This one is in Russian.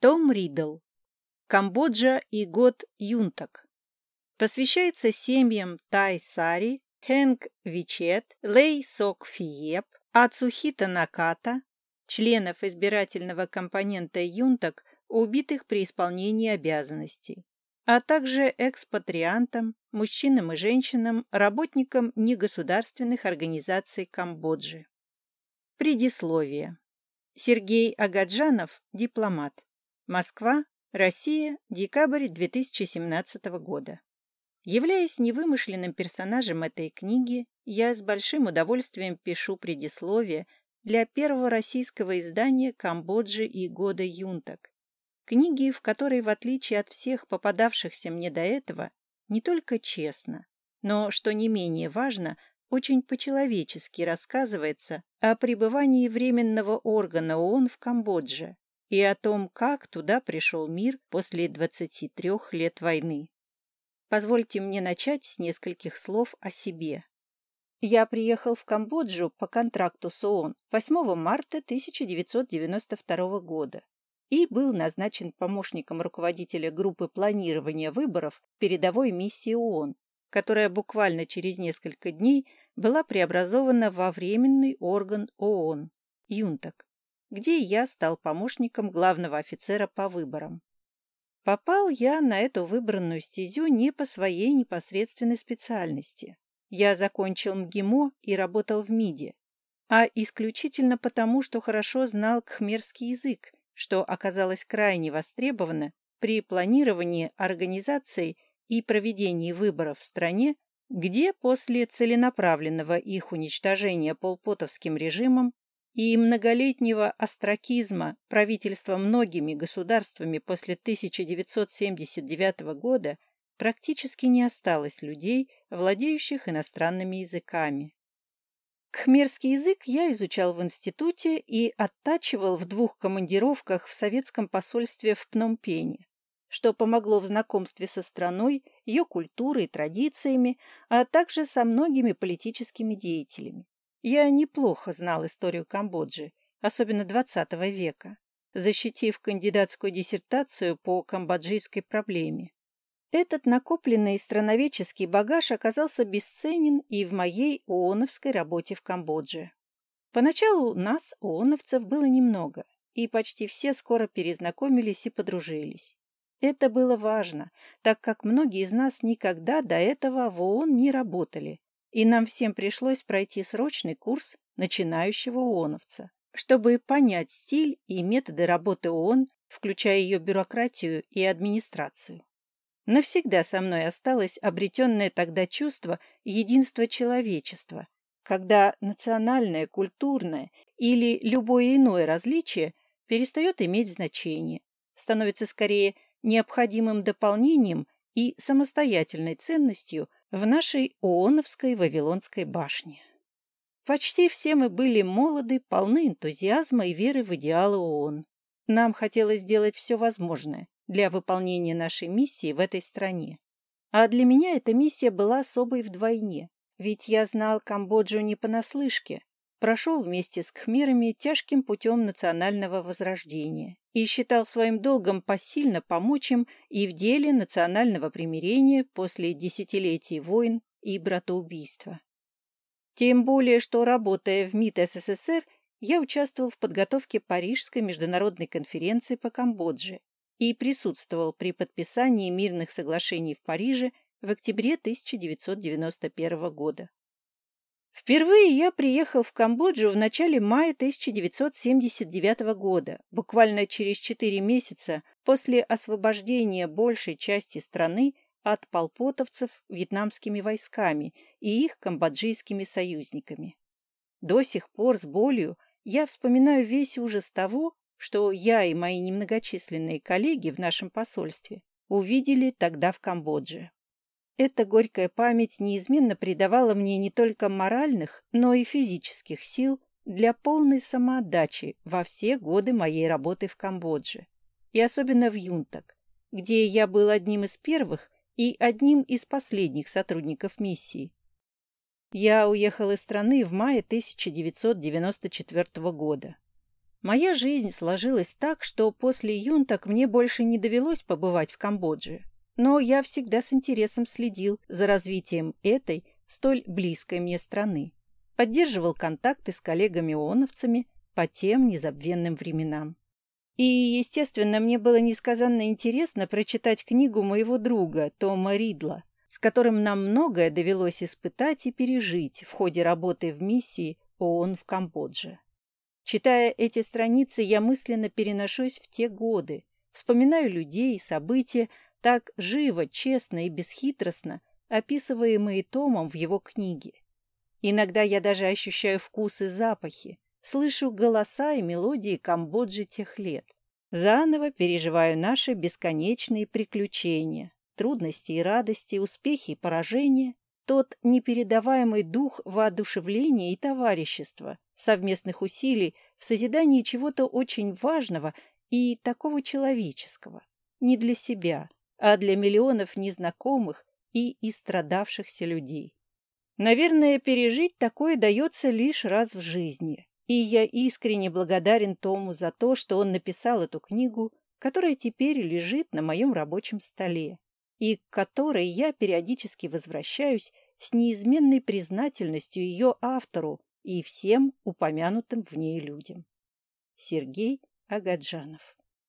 Том Ридл. Камбоджа и год Юнтак. Посвящается семьям Тай Сари, Хэнг Вичет, Лей Сок Фиеп, Ацухита Наката, членов избирательного компонента Юнтак, убитых при исполнении обязанностей, а также экспатриантам, мужчинам и женщинам, работникам негосударственных организаций Камбоджи. Предисловие. Сергей Агаджанов, дипломат. Москва, Россия, декабрь 2017 года. Являясь невымышленным персонажем этой книги, я с большим удовольствием пишу предисловие для первого российского издания Камбоджи и года Юнтак. Книги, в которой, в отличие от всех попадавшихся мне до этого, не только честно, но, что не менее важно, очень по-человечески рассказывается о пребывании Временного органа ООН в Камбодже, и о том, как туда пришел мир после 23 лет войны. Позвольте мне начать с нескольких слов о себе. Я приехал в Камбоджу по контракту с ООН 8 марта 1992 года и был назначен помощником руководителя группы планирования выборов передовой миссии ООН, которая буквально через несколько дней была преобразована во временный орган ООН – ЮНТАК где я стал помощником главного офицера по выборам. Попал я на эту выбранную стезю не по своей непосредственной специальности. Я закончил МГИМО и работал в МИДе, а исключительно потому, что хорошо знал кхмерский язык, что оказалось крайне востребовано при планировании, организации и проведении выборов в стране, где после целенаправленного их уничтожения полпотовским режимом и многолетнего остракизма правительства многими государствами после 1979 года практически не осталось людей, владеющих иностранными языками. Кхмерский язык я изучал в институте и оттачивал в двух командировках в советском посольстве в Пномпене, что помогло в знакомстве со страной, ее культурой и традициями, а также со многими политическими деятелями. Я неплохо знал историю Камбоджи, особенно XX века, защитив кандидатскую диссертацию по камбоджийской проблеме. Этот накопленный страноведческий багаж оказался бесценен и в моей ООНовской работе в Камбодже. Поначалу нас, ООНовцев, было немного, и почти все скоро перезнакомились и подружились. Это было важно, так как многие из нас никогда до этого в ООН не работали, и нам всем пришлось пройти срочный курс начинающего ООНовца, чтобы понять стиль и методы работы ООН, включая ее бюрократию и администрацию. Навсегда со мной осталось обретенное тогда чувство единства человечества, когда национальное, культурное или любое иное различие перестает иметь значение, становится скорее необходимым дополнением и самостоятельной ценностью в нашей ООНовской Вавилонской башне. Почти все мы были молоды, полны энтузиазма и веры в идеалы ООН. Нам хотелось сделать все возможное для выполнения нашей миссии в этой стране. А для меня эта миссия была особой вдвойне, ведь я знал Камбоджу не понаслышке, прошел вместе с кхмерами тяжким путем национального возрождения и считал своим долгом посильно помочь им и в деле национального примирения после десятилетий войн и братоубийства. Тем более, что, работая в МИД СССР, я участвовал в подготовке Парижской международной конференции по Камбодже и присутствовал при подписании мирных соглашений в Париже в октябре 1991 года. Впервые я приехал в Камбоджу в начале мая 1979 года, буквально через четыре месяца после освобождения большей части страны от полпотовцев вьетнамскими войсками и их камбоджийскими союзниками. До сих пор с болью я вспоминаю весь ужас того, что я и мои немногочисленные коллеги в нашем посольстве увидели тогда в Камбодже. Эта горькая память неизменно придавала мне не только моральных, но и физических сил для полной самоотдачи во все годы моей работы в Камбодже, и особенно в Юнтак, где я был одним из первых и одним из последних сотрудников миссии. Я уехал из страны в мае 1994 года. Моя жизнь сложилась так, что после юнток мне больше не довелось побывать в Камбодже. Но я всегда с интересом следил за развитием этой, столь близкой мне страны. Поддерживал контакты с коллегами-ооновцами по тем незабвенным временам. И, естественно, мне было несказанно интересно прочитать книгу моего друга Тома Ридла, с которым нам многое довелось испытать и пережить в ходе работы в миссии ООН в Камбодже. Читая эти страницы, я мысленно переношусь в те годы, вспоминаю людей события, так живо, честно и бесхитростно описываемые Томом в его книге. Иногда я даже ощущаю вкус и запахи, слышу голоса и мелодии Камбоджи тех лет. Заново переживаю наши бесконечные приключения, трудности и радости, успехи и поражения, тот непередаваемый дух воодушевления и товарищества, совместных усилий в созидании чего-то очень важного и такого человеческого. Не для себя, а для миллионов незнакомых и истрадавшихся людей. Наверное, пережить такое дается лишь раз в жизни. И я искренне благодарен Тому за то, что он написал эту книгу, которая теперь лежит на моем рабочем столе, и к которой я периодически возвращаюсь с неизменной признательностью ее автору и всем упомянутым в ней людям. Сергей Агаджанов